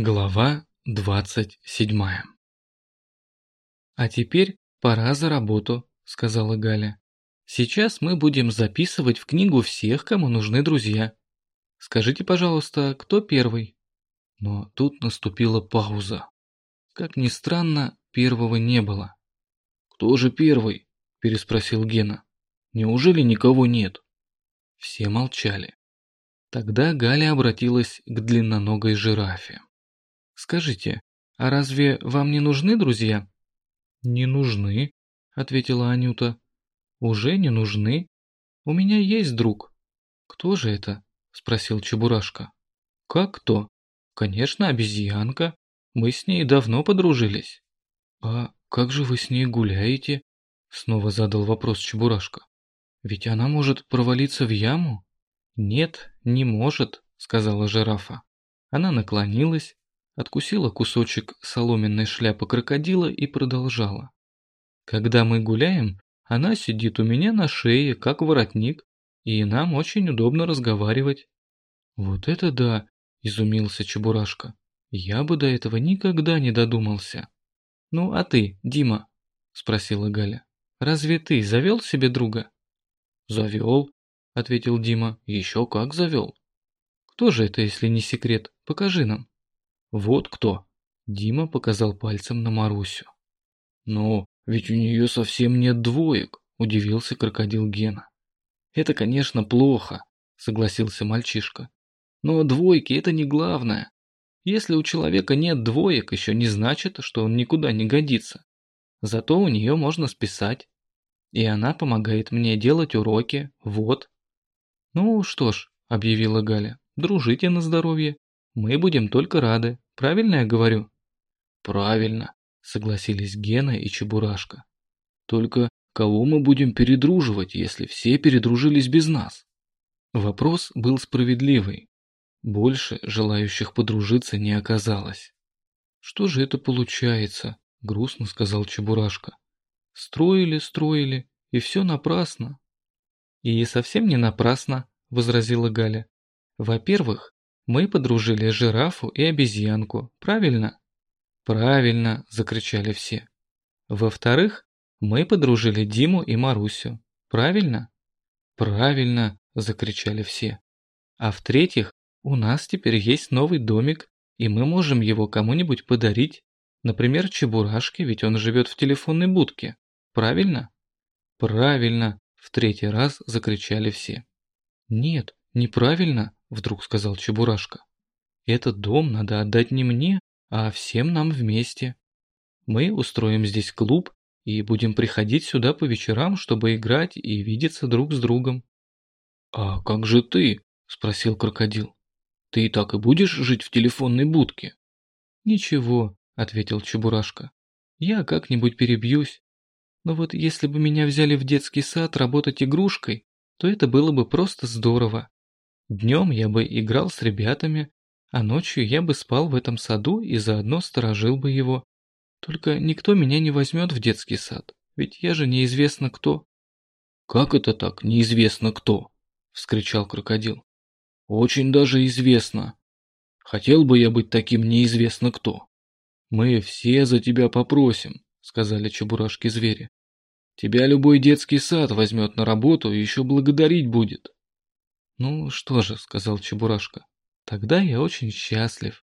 Глава двадцать седьмая «А теперь пора за работу», — сказала Галя. «Сейчас мы будем записывать в книгу всех, кому нужны друзья. Скажите, пожалуйста, кто первый?» Но тут наступила пауза. Как ни странно, первого не было. «Кто же первый?» – переспросил Гена. «Неужели никого нет?» Все молчали. Тогда Галя обратилась к длинноногой жирафе. «Скажите, а разве вам не нужны друзья?» «Не нужны», — ответила Анюта. «Уже не нужны. У меня есть друг». «Кто же это?» — спросил Чебурашка. «Как кто?» «Конечно, обезьянка. Мы с ней давно подружились». «А как же вы с ней гуляете?» Снова задал вопрос Чебурашка. «Ведь она может провалиться в яму?» «Нет, не может», — сказала жирафа. Она наклонилась, откусила кусочек соломенной шляпы крокодила и продолжала. Когда мы гуляем, она сидит у меня на шее, как воротник, и нам очень удобно разговаривать. Вот это да, изумился Чебурашка. Я бы до этого никогда не додумался. Ну, а ты, Дима? Спросила Галя. Разве ты завел себе друга? Завел, ответил Дима. Еще как завел. Кто же это, если не секрет? Покажи нам. «Вот кто!» Дима показал пальцем на Марусю. «Но ведь у нее совсем нет двоек», – удивился крокодил Гена. «Это, конечно, плохо», – согласился мальчишка. «Но двойки – это не главное. Если у человека нет двоек, еще не значит, что он никуда не годится. Зато у нее можно списать. И она помогает мне делать уроки, вот». «Ну что ж», – объявила Галя, – «дружите на здоровье. Мы будем только рады. Правильно я говорю? Правильно, согласились Гена и Чебурашка. Только кого мы будем передруживать, если все передружились без нас? Вопрос был справедливый. Больше желающих подружиться не оказалось. Что же это получается? Грустно сказал Чебурашка. Строили, строили, и все напрасно. И совсем не напрасно, возразила Галя. Во-первых, мы подружили жирафу и обезьянку, правильно? Правильно, закричали все. Во-вторых, мы подружили Диму и Марусю, правильно? Правильно, закричали все. А в-третьих, у нас теперь есть новый домик, и мы можем его кому-нибудь подарить, например, Чебурашке, ведь он живет в телефонной будке, правильно? Правильно, в третий раз закричали все. Нет, неправильно, вдруг сказал Чебурашка. Этот дом надо отдать не мне, а всем нам вместе. Мы устроим здесь клуб и будем приходить сюда по вечерам, чтобы играть и видеться друг с другом. А как же ты? спросил крокодил. Ты и так и будешь жить в телефонной будке? Ничего, ответил Чебурашка. Я как-нибудь перебьюсь. Но вот если бы меня взяли в детский сад работать игрушкой, то это было бы просто здорово. Днем я бы играл с ребятами, а ночью я бы спал в этом саду и заодно сторожил бы его. Только никто меня не возьмет в детский сад, ведь я же неизвестно кто». «Как это так, неизвестно кто?» – вскричал крокодил. «Очень даже известно. Хотел бы я быть таким неизвестно кто». «Мы все за тебя попросим», – сказали чебурашки-звери. «Тебя любой детский сад возьмет на работу и еще благодарить будет». «Ну что же», — сказал Чебурашка, — «тогда я очень счастлив».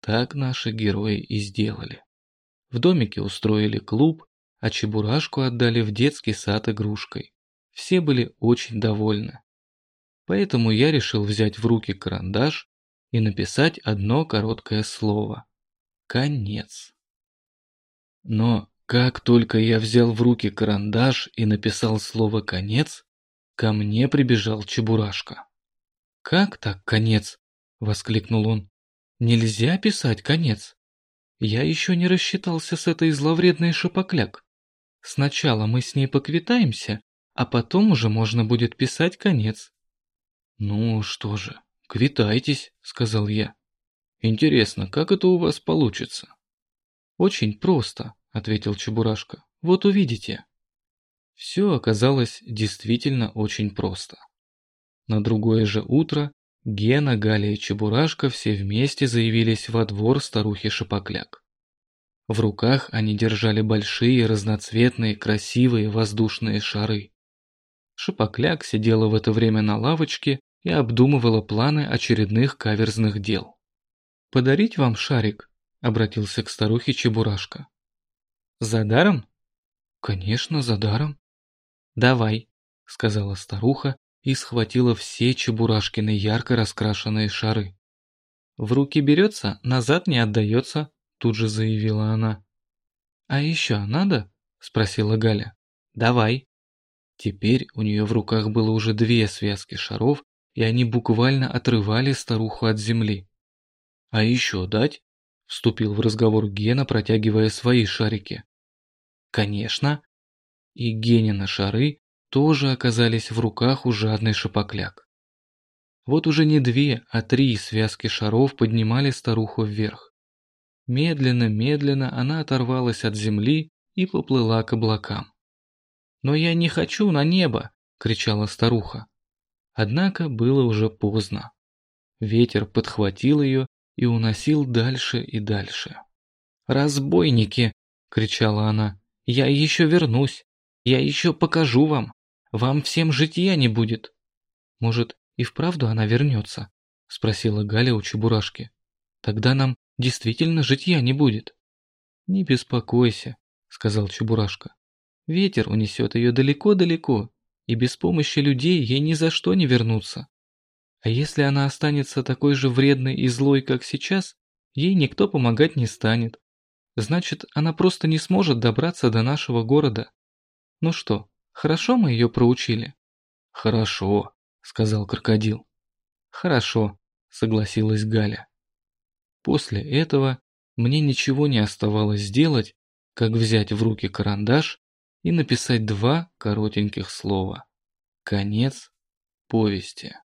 Так наши герои и сделали. В домике устроили клуб, а Чебурашку отдали в детский сад игрушкой. Все были очень довольны. Поэтому я решил взять в руки карандаш и написать одно короткое слово. Конец. Но как только я взял в руки карандаш и написал слово «конец», Ко мне прибежал Чебурашка. «Как так конец?» — воскликнул он. «Нельзя писать конец. Я еще не рассчитался с этой зловредной шапокляк. Сначала мы с ней поквитаемся, а потом уже можно будет писать конец». «Ну что же, квитайтесь», — сказал я. «Интересно, как это у вас получится?» «Очень просто», — ответил Чебурашка. «Вот увидите». Все оказалось действительно очень просто. На другое же утро Гена, Галя и Чебурашка все вместе заявились во двор старухи Шапокляк. В руках они держали большие, разноцветные, красивые воздушные шары. Шапокляк сидела в это время на лавочке и обдумывала планы очередных каверзных дел. «Подарить вам шарик?» – обратился к старухе Чебурашка. «За даром?» «Конечно, за даром». «Давай», – сказала старуха и схватила все Чебурашкины ярко раскрашенные шары. «В руки берется, назад не отдается», – тут же заявила она. «А еще надо?» – спросила Галя. «Давай». Теперь у нее в руках было уже две связки шаров, и они буквально отрывали старуху от земли. «А еще дать?» – вступил в разговор Гена, протягивая свои шарики. «Конечно». И Генина шары тоже оказались в руках у жадной шапокляк. Вот уже не две, а три связки шаров поднимали старуху вверх. Медленно-медленно она оторвалась от земли и поплыла к облакам. «Но я не хочу на небо!» — кричала старуха. Однако было уже поздно. Ветер подхватил ее и уносил дальше и дальше. «Разбойники!» — кричала она. «Я еще вернусь! Я еще покажу вам! Вам всем житья не будет!» «Может, и вправду она вернется?» — спросила Галя у Чебурашки. «Тогда нам действительно житья не будет». «Не беспокойся», — сказал Чебурашка. Ветер унесет ее далеко-далеко, и без помощи людей ей ни за что не вернуться. А если она останется такой же вредной и злой, как сейчас, ей никто помогать не станет. Значит, она просто не сможет добраться до нашего города. Ну что, хорошо мы ее проучили? Хорошо, сказал крокодил. Хорошо, согласилась Галя. После этого мне ничего не оставалось сделать, как взять в руки карандаш и написать два коротеньких слова. Конец повести.